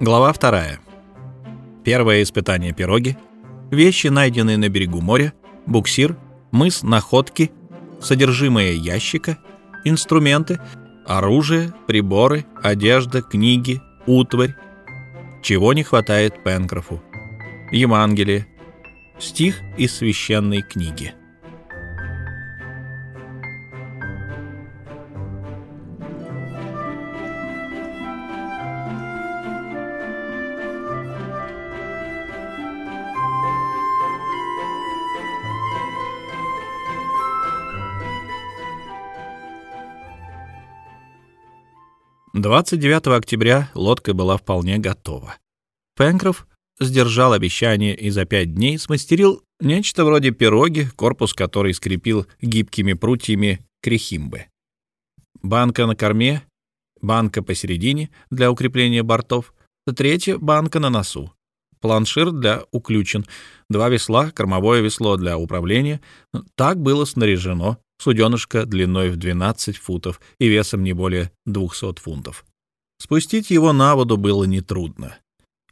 Глава вторая. Первое испытание пироги. Вещи, найденные на берегу моря. Буксир. Мыс находки. Содержимое ящика. Инструменты. Оружие, приборы, одежда, книги, утварь. Чего не хватает Пенкрофу. Евангелие. Стих из священной книги. 29 октября лодка была вполне готова. Пенкроф сдержал обещание и за пять дней смастерил нечто вроде пироги, корпус которой скрепил гибкими прутьями крехимбы. Банка на корме, банка посередине для укрепления бортов, третья банка на носу, планшир для уключен, два весла, кормовое весло для управления. Так было снаряжено суденышко длиной в 12 футов и весом не более 200 фунтов. Спустить его на воду было нетрудно.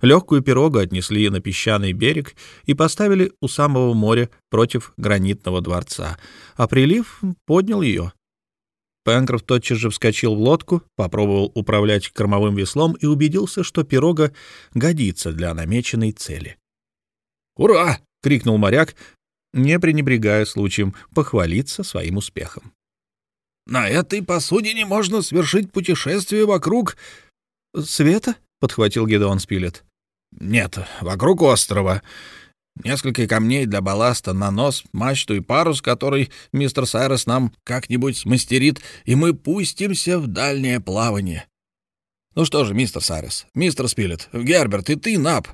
Легкую пирогу отнесли на песчаный берег и поставили у самого моря против гранитного дворца, а прилив поднял ее. Пенкроф тотчас же вскочил в лодку, попробовал управлять кормовым веслом и убедился, что пирога годится для намеченной цели. «Ура!» — крикнул моряк, не пренебрегая случаем похвалиться своим успехом. «На этой посудине можно совершить путешествие вокруг...» «Света?» — подхватил Гедеон Спилет. «Нет, вокруг острова. Несколько камней для балласта на нос, мачту и парус, который мистер Сайрес нам как-нибудь смастерит, и мы пустимся в дальнее плавание. Ну что же, мистер Сайрес, мистер Спилет, Герберт и ты, Нап,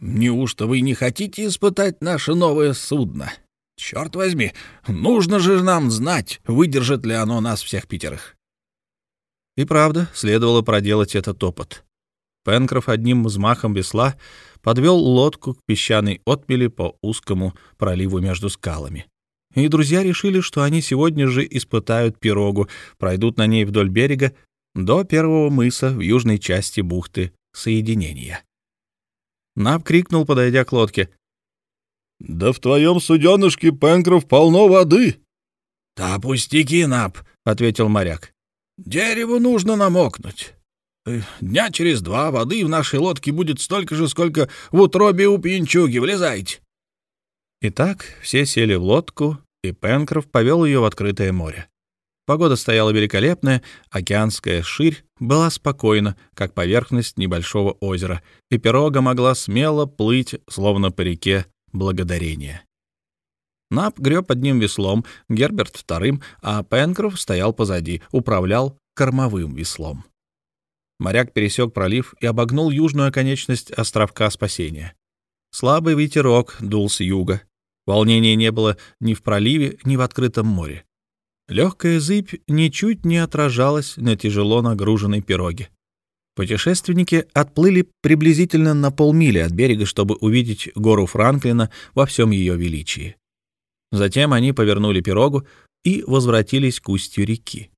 неужто вы не хотите испытать наше новое судно?» Черт возьми, нужно же нам знать, выдержит ли оно нас всех пятерых. И правда, следовало проделать этот опыт. Пенкроф одним взмахом весла подвел лодку к песчаной отмели по узкому проливу между скалами. И друзья решили, что они сегодня же испытают пирогу, пройдут на ней вдоль берега до первого мыса в южной части бухты соединения. Наб крикнул, подойдя к лодке. «Да в твоем суденышке, Пенкроф, полно воды!» «Да пустяки, Нап», — ответил моряк. «Дереву нужно намокнуть. Э, дня через два воды в нашей лодке будет столько же, сколько в утробе у пьянчуги. Влезайте!» Итак, все сели в лодку, и Пенкроф повел ее в открытое море. Погода стояла великолепная, океанская ширь была спокойна, как поверхность небольшого озера, и пирога могла смело плыть, словно по реке, благодарения. Нап греб одним веслом, Герберт — вторым, а Пенкроф стоял позади, управлял кормовым веслом. Моряк пересек пролив и обогнул южную оконечность островка спасения. Слабый ветерок дул с юга. Волнения не было ни в проливе, ни в открытом море. Легкая зыбь ничуть не отражалась на тяжело нагруженной пироге. Путешественники отплыли приблизительно на полмили от берега, чтобы увидеть гору Франклина во всем ее величии. Затем они повернули пирогу и возвратились к устью реки.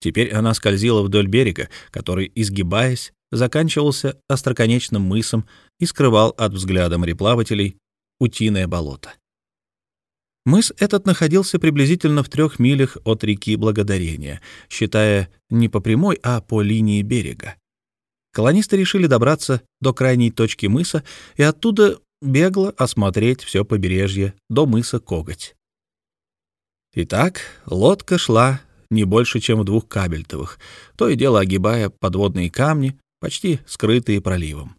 Теперь она скользила вдоль берега, который, изгибаясь, заканчивался остроконечным мысом и скрывал от взгляда мореплавателей утиное болото. Мыс этот находился приблизительно в трех милях от реки Благодарения, считая не по прямой, а по линии берега. Колонисты решили добраться до крайней точки мыса и оттуда бегло осмотреть все побережье до мыса Коготь. Итак, лодка шла не больше, чем в двух кабельтовых, то и дело огибая подводные камни, почти скрытые проливом.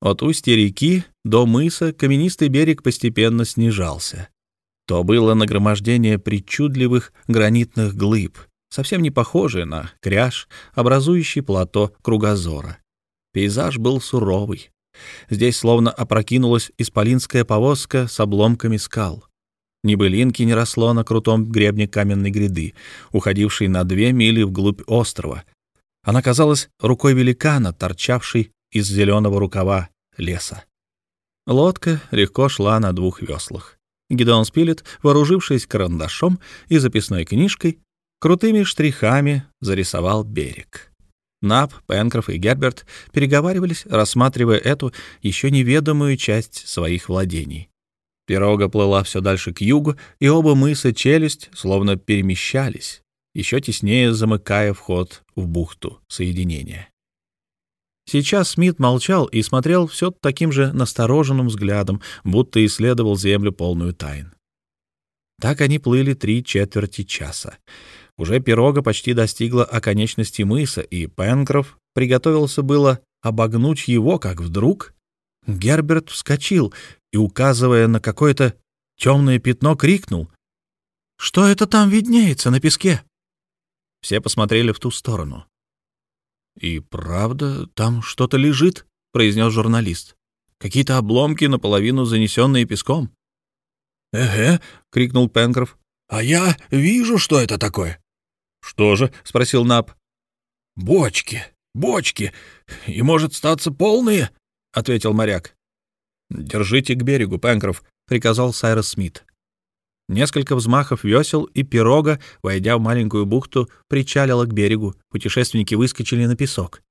От устья реки до мыса каменистый берег постепенно снижался. То было нагромождение причудливых гранитных глыб, совсем не похожее на кряж, образующий плато кругозора. Пейзаж был суровый. Здесь словно опрокинулась исполинская повозка с обломками скал. Ни былинки не росло на крутом гребне каменной гряды, уходившей на две мили вглубь острова. Она казалась рукой великана, торчавшей из зеленого рукава леса. Лодка легко шла на двух веслах. Гидеон Спилет, вооружившись карандашом и записной книжкой, крутыми штрихами зарисовал берег. Нап, Пенкроф и Герберт переговаривались, рассматривая эту еще неведомую часть своих владений. Пирога плыла все дальше к югу, и оба мыса Челюсть словно перемещались, еще теснее замыкая вход в бухту соединения. Сейчас Смит молчал и смотрел все таким же настороженным взглядом, будто исследовал землю полную тайн. Так они плыли три четверти часа. Уже пирога почти достигла оконечности мыса, и Пенкроф приготовился было обогнуть его, как вдруг Герберт вскочил и, указывая на какое-то темное пятно, крикнул. «Что это там виднеется на песке?» Все посмотрели в ту сторону. «И правда, там что-то лежит», — произнес журналист. «Какие-то обломки, наполовину занесенные песком». «Эге», — крикнул Пенкроф. «А я вижу, что это такое». «Что же?» — спросил Наб. «Бочки, бочки, и, может, статься полные», — ответил моряк. «Держите к берегу, Пенкроф», — приказал Сайрос Смит. Несколько взмахов весел, и пирога, войдя в маленькую бухту, причалила к берегу. Путешественники выскочили на песок.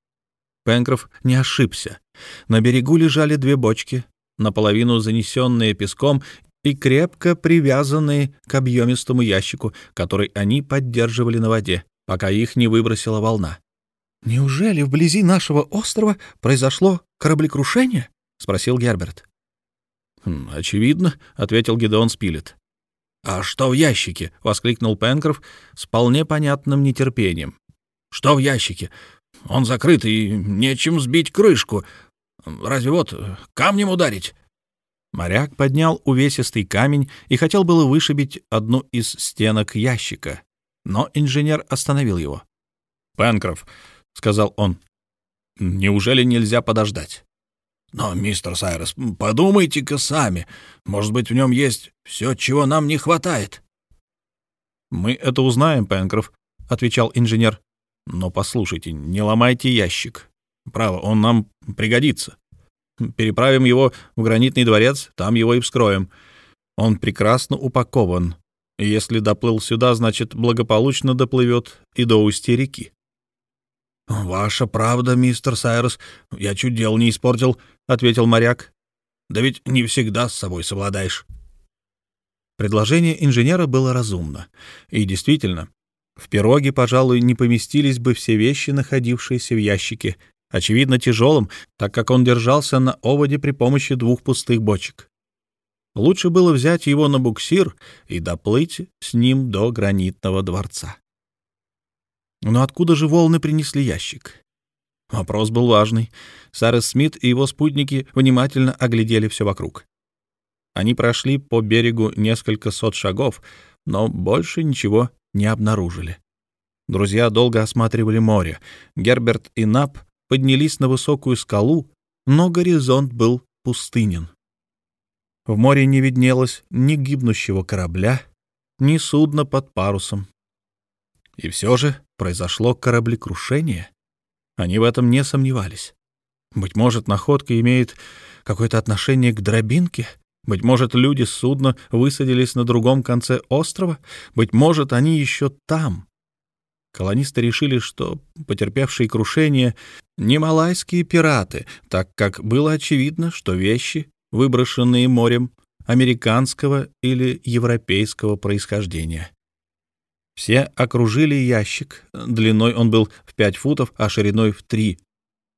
Пенкроф не ошибся. На берегу лежали две бочки, наполовину занесенные песком и крепко привязанные к объемистому ящику, который они поддерживали на воде, пока их не выбросила волна. «Неужели вблизи нашего острова произошло кораблекрушение?» — спросил Герберт. «Хм, «Очевидно», — ответил Гедеон Спилет. «А что в ящике?» — воскликнул Пенкроф с вполне понятным нетерпением. «Что в ящике? Он закрыт, и нечем сбить крышку. Разве вот камнем ударить?» Моряк поднял увесистый камень и хотел было вышибить одну из стенок ящика, но инженер остановил его. «Пенкроф», — сказал он, — «неужели нельзя подождать?» Но, мистер Сайрос, подумайте-ка сами. Может быть, в нем есть все, чего нам не хватает. Мы это узнаем, Пенкроф, отвечал инженер. Но послушайте, не ломайте ящик. Право, он нам пригодится. Переправим его в гранитный дворец, там его и вскроем. Он прекрасно упакован. Если доплыл сюда, значит, благополучно доплывет и до устья реки. «Ваша правда, мистер Сайрос. Я чуть дел не испортил», — ответил моряк. «Да ведь не всегда с собой совладаешь». Предложение инженера было разумно. И действительно, в пироге, пожалуй, не поместились бы все вещи, находившиеся в ящике, очевидно тяжелым, так как он держался на оводе при помощи двух пустых бочек. Лучше было взять его на буксир и доплыть с ним до гранитного дворца. Но откуда же волны принесли ящик? Вопрос был важный. Сарес Смит и его спутники внимательно оглядели все вокруг. Они прошли по берегу несколько сот шагов, но больше ничего не обнаружили. Друзья долго осматривали море. Герберт и Нап поднялись на высокую скалу, но горизонт был пустынен. В море не виднелось ни гибнущего корабля, ни судна под парусом. И все же произошло кораблекрушение. Они в этом не сомневались. Быть может, находка имеет какое-то отношение к дробинке? Быть может, люди с судна высадились на другом конце острова? Быть может, они еще там? Колонисты решили, что потерпевшие крушение не малайские пираты, так как было очевидно, что вещи, выброшенные морем, американского или европейского происхождения. Все окружили ящик. Длиной он был в пять футов, а шириной в три.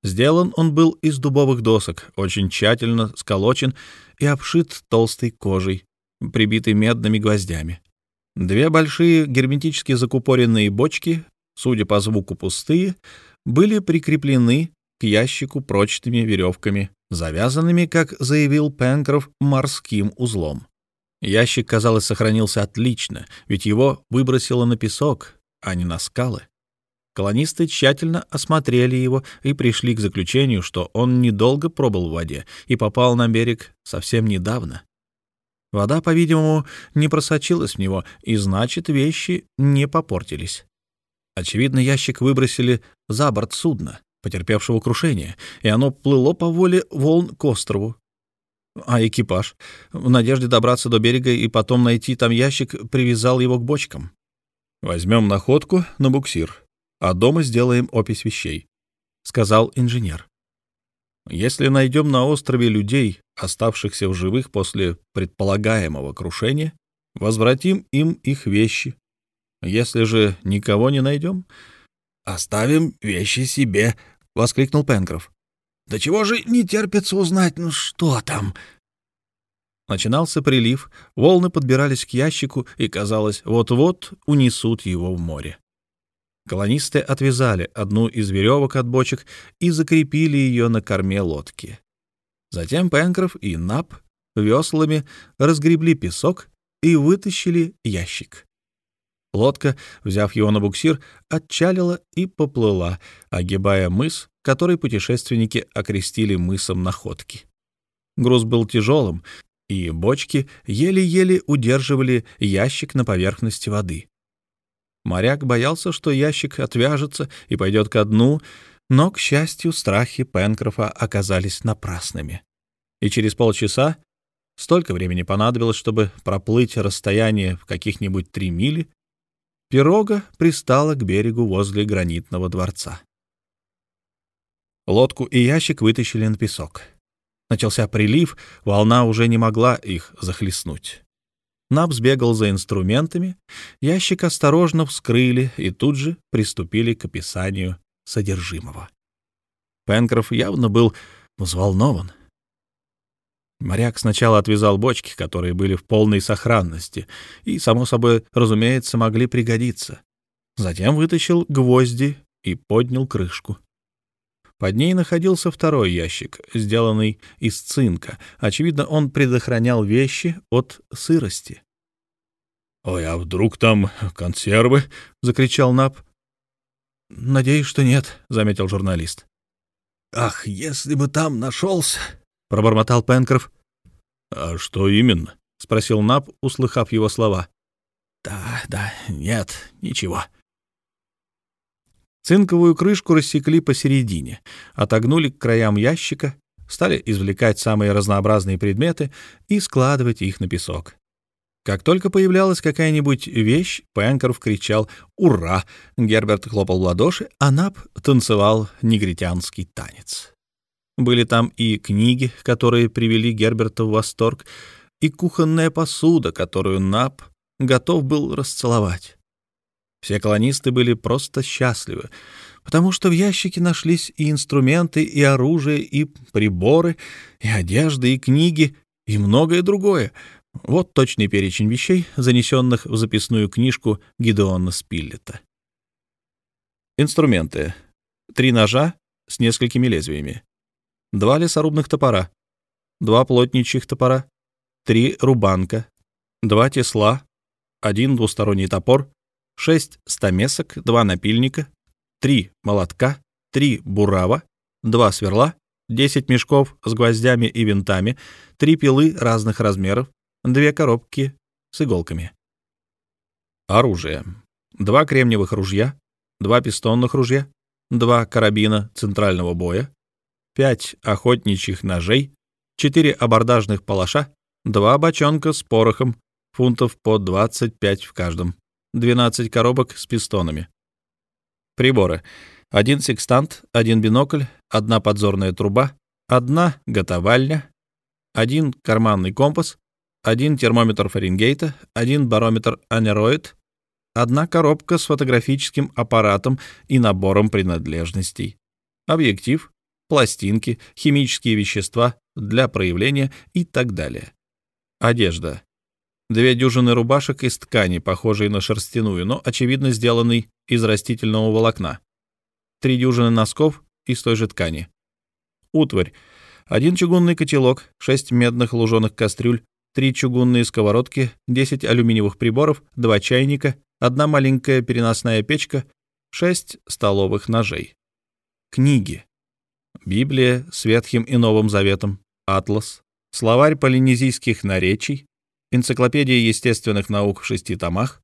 Сделан он был из дубовых досок, очень тщательно сколочен и обшит толстой кожей, прибитый медными гвоздями. Две большие герметически закупоренные бочки, судя по звуку пустые, были прикреплены к ящику прочными веревками, завязанными, как заявил Пенкроф, морским узлом. Ящик, казалось, сохранился отлично, ведь его выбросило на песок, а не на скалы. Колонисты тщательно осмотрели его и пришли к заключению, что он недолго пробыл в воде и попал на берег совсем недавно. Вода, по-видимому, не просочилась в него, и значит, вещи не попортились. Очевидно, ящик выбросили за борт судна, потерпевшего крушение, и оно плыло по воле волн к острову, а экипаж, в надежде добраться до берега и потом найти там ящик, привязал его к бочкам. Возьмем находку на буксир, а дома сделаем опись вещей, — сказал инженер. «Если найдем на острове людей, оставшихся в живых после предполагаемого крушения, возвратим им их вещи. Если же никого не найдем, оставим вещи себе», — воскликнул Пенкроф. «Да чего же не терпится узнать, ну что там?» Начинался прилив, волны подбирались к ящику и, казалось, вот-вот унесут его в море. Колонисты отвязали одну из веревок от бочек и закрепили ее на корме лодки. Затем Пенкроф и Нап веслами разгребли песок и вытащили ящик. Лодка, взяв его на буксир, отчалила и поплыла, огибая мыс, который путешественники окрестили мысом находки. Груз был тяжелым, и бочки еле-еле удерживали ящик на поверхности воды. Моряк боялся, что ящик отвяжется и пойдет ко дну, но, к счастью, страхи Пенкрофа оказались напрасными. И через полчаса, столько времени понадобилось, чтобы проплыть расстояние в каких-нибудь три мили, пирога пристала к берегу возле гранитного дворца. Лодку и ящик вытащили на песок. Начался прилив, волна уже не могла их захлестнуть. Наб сбегал за инструментами, ящик осторожно вскрыли и тут же приступили к описанию содержимого. Пенкроф явно был взволнован. Моряк сначала отвязал бочки, которые были в полной сохранности и, само собой, разумеется, могли пригодиться. Затем вытащил гвозди и поднял крышку. Под ней находился второй ящик, сделанный из цинка. Очевидно, он предохранял вещи от сырости. «Ой, а вдруг там консервы?» — закричал Нап. «Надеюсь, что нет», — заметил журналист. «Ах, если бы там нашелся!» — пробормотал Пенкроф. «А что именно?» — спросил Нап, услыхав его слова. «Да, да, нет, ничего», Цинковую крышку рассекли посередине, отогнули к краям ящика, стали извлекать самые разнообразные предметы и складывать их на песок. Как только появлялась какая-нибудь вещь, Пенкроф кричал «Ура!», Герберт хлопал в ладоши, а Нап танцевал негритянский танец. Были там и книги, которые привели Герберта в восторг, и кухонная посуда, которую Нап готов был расцеловать. Все колонисты были просто счастливы, потому что в ящике нашлись и инструменты, и оружие, и приборы, и одежда, и книги, и многое другое. Вот точный перечень вещей, занесенных в записную книжку Гидеона Спиллета. Инструменты. Три ножа с несколькими лезвиями. Два лесорубных топора. Два плотничьих топора. Три рубанка. Два тесла. Один двусторонний топор. 6 стамесок, 2 напильника, 3 молотка, 3 бурава, 2 сверла, 10 мешков с гвоздями и винтами, 3 пилы разных размеров, 2 коробки с иголками. Оружие. 2 кремниевых ружья, 2 пистонных ружья, 2 карабина центрального боя, 5 охотничьих ножей, 4 абордажных палаша, 2 бочонка с порохом, фунтов по 25 в каждом. 12 коробок с пистонами. Приборы. Один секстант, один бинокль, одна подзорная труба, одна готовальня, один карманный компас, один термометр Фаренгейта, один барометр анероид, одна коробка с фотографическим аппаратом и набором принадлежностей, объектив, пластинки, химические вещества для проявления и так далее. Одежда две дюжины рубашек из ткани, похожей на шерстяную, но, очевидно, сделанной из растительного волокна, три дюжины носков из той же ткани. Утварь. Один чугунный котелок, шесть медных луженых кастрюль, три чугунные сковородки, десять алюминиевых приборов, два чайника, одна маленькая переносная печка, шесть столовых ножей. Книги. Библия с Ветхим и Новым Заветом, Атлас, словарь полинезийских наречий, энциклопедия естественных наук в шести томах,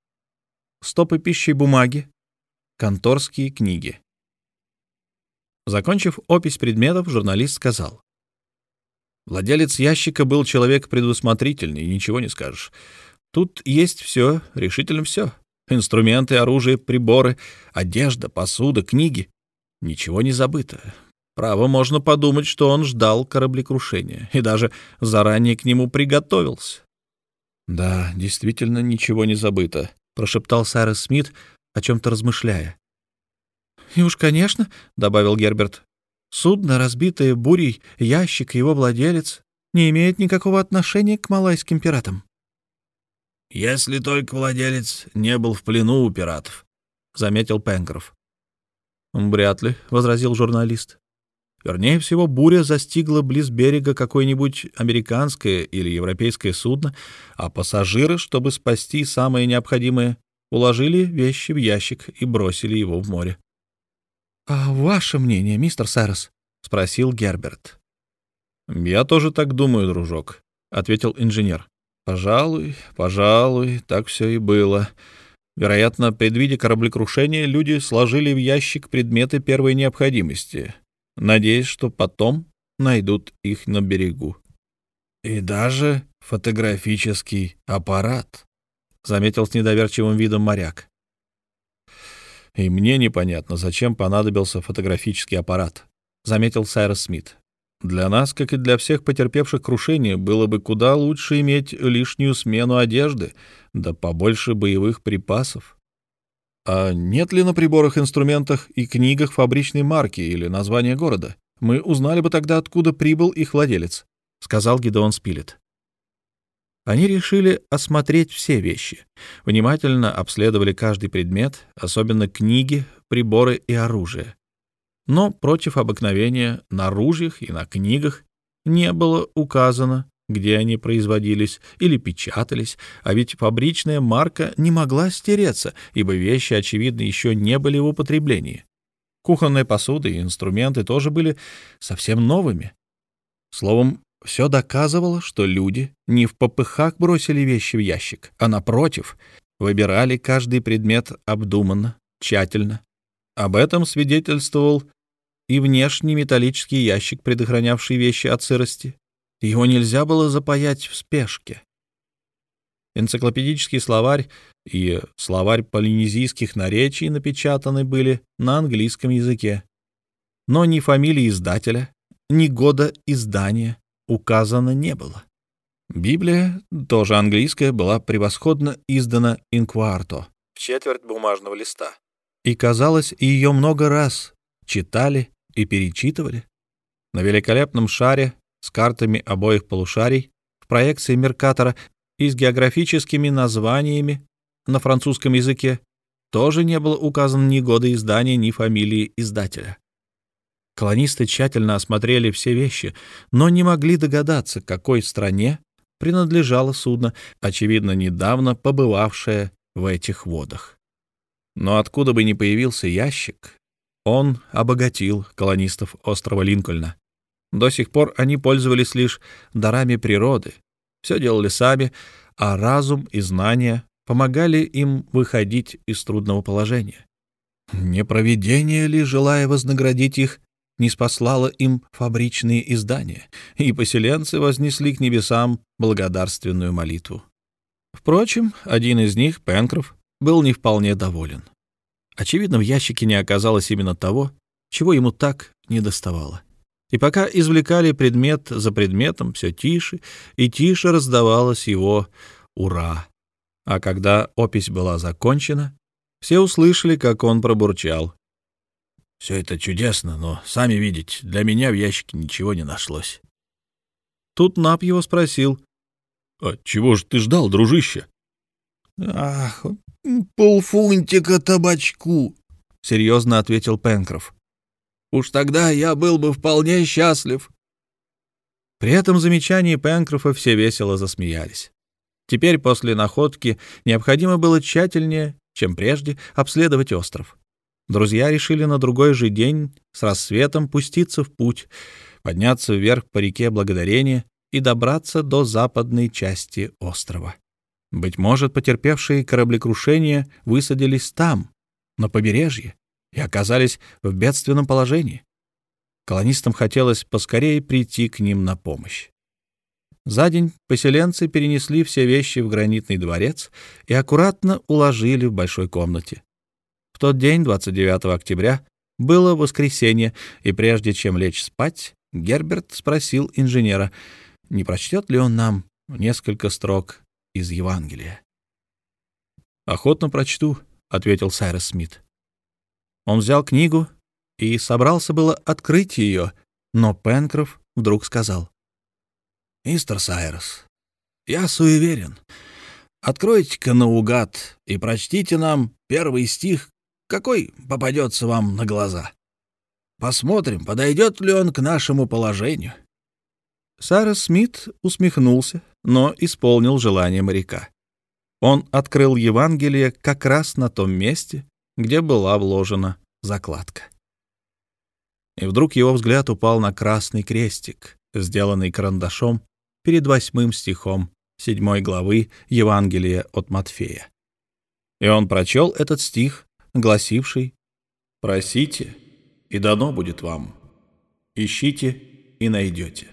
стопы пищи и бумаги, конторские книги. Закончив опись предметов, журналист сказал. Владелец ящика был человек предусмотрительный, ничего не скажешь. Тут есть все, решительно все. Инструменты, оружие, приборы, одежда, посуда, книги. Ничего не забыто. Право, можно подумать, что он ждал кораблекрушения и даже заранее к нему приготовился. «Да, действительно, ничего не забыто», — прошептал Сайрес Смит, о чем-то размышляя. «И уж, конечно», — добавил Герберт, — «судно, разбитое бурей, ящик его владелец не имеет никакого отношения к малайским пиратам». «Если только владелец не был в плену у пиратов», — заметил Пенкроф. «Вряд ли», — возразил журналист. Вернее всего, буря застигла близ берега какое-нибудь американское или европейское судно, а пассажиры, чтобы спасти самое необходимое, уложили вещи в ящик и бросили его в море. — А ваше мнение, мистер Сайрос? — спросил Герберт. — Я тоже так думаю, дружок, — ответил инженер. — Пожалуй, пожалуй, так все и было. Вероятно, предвидя кораблекрушение, люди сложили в ящик предметы первой необходимости, надеясь, что потом найдут их на берегу. — И даже фотографический аппарат, — заметил с недоверчивым видом моряк. «И мне непонятно, зачем понадобился фотографический аппарат», — заметил Сайрос Смит. «Для нас, как и для всех потерпевших крушение, было бы куда лучше иметь лишнюю смену одежды, да побольше боевых припасов. А нет ли на приборах, инструментах и книгах фабричной марки или названия города? Мы узнали бы тогда, откуда прибыл их владелец», — сказал Гидеон Спилет. Они решили осмотреть все вещи, внимательно обследовали каждый предмет, особенно книги, приборы и оружие. Но против обыкновения на ружьях и на книгах не было указано, где они производились или печатались, а ведь фабричная марка не могла стереться, ибо вещи, очевидно, еще не были в употреблении. Кухонная посуда и инструменты тоже были совсем новыми. Словом, все доказывало, что люди не в попыхах бросили вещи в ящик, а, напротив, выбирали каждый предмет обдуманно, тщательно. Об этом свидетельствовал и внешний металлический ящик, предохранявший вещи от сырости. Его нельзя было запаять в спешке. Энциклопедический словарь и словарь полинезийских наречий напечатаны были на английском языке. Но ни фамилии издателя, ни года издания указано не было. Библия, тоже английская, была превосходно издана инкварто, в четверть бумажного листа. И, казалось, ее много раз читали и перечитывали. На великолепном шаре с картами обоих полушарий, в проекции Меркатора и с географическими названиями на французском языке тоже не было указано ни года издания, ни фамилии издателя. Колонисты тщательно осмотрели все вещи, но не могли догадаться, какой стране принадлежало судно, очевидно, недавно побывавшее в этих водах. Но откуда бы ни появился ящик, он обогатил колонистов острова Линкольна. До сих пор они пользовались лишь дарами природы, все делали сами, а разум и знания помогали им выходить из трудного положения. Не провидение ли, желая вознаградить их, не спаслала им фабричные издания, и поселенцы вознесли к небесам благодарственную молитву. Впрочем, один из них, Пенкроф, был не вполне доволен. Очевидно, в ящике не оказалось именно того, чего ему так недоставало. И пока извлекали предмет за предметом, все тише и тише раздавалось его «Ура!». А когда опись была закончена, все услышали, как он пробурчал. Все это чудесно, но, сами видите, для меня в ящике ничего не нашлось. Тут Нап его спросил. — А чего же ты ждал, дружище? — Ах, полфунтика табачку, — серьезно ответил Пенкроф. — Уж тогда я был бы вполне счастлив. При этом замечании Пенкрофа все весело засмеялись. Теперь после находки необходимо было тщательнее, чем прежде, обследовать остров. Друзья решили на другой же день с рассветом пуститься в путь, подняться вверх по реке Благодарения и добраться до западной части острова. Быть может, потерпевшие кораблекрушение высадились там, на побережье, и оказались в бедственном положении. Колонистам хотелось поскорее прийти к ним на помощь. За день поселенцы перенесли все вещи в гранитный дворец и аккуратно уложили в большой комнате. Тот день, 29 октября, Было воскресенье, и прежде чем лечь спать, Герберт спросил инженера, не прочтет ли он нам несколько строк из Евангелия. «Охотно прочту», — ответил Сайрес Смит. Он взял книгу и собрался было открыть ее, но Пенкроф вдруг сказал. «Мистер Сайрес, я суеверен. Откройте-ка наугад и прочтите нам первый стих, какой попадется вам на глаза. Посмотрим, подойдет ли он к нашему положению». Сайрес Смит усмехнулся, но исполнил желание моряка. Он открыл Евангелие как раз на том месте, где была вложена закладка. И вдруг его взгляд упал на красный крестик, сделанный карандашом перед восьмым стихом седьмой главы Евангелия от Матфея. И он прочел этот стих, гласивший «Просите, и дано будет вам, ищите и найдете».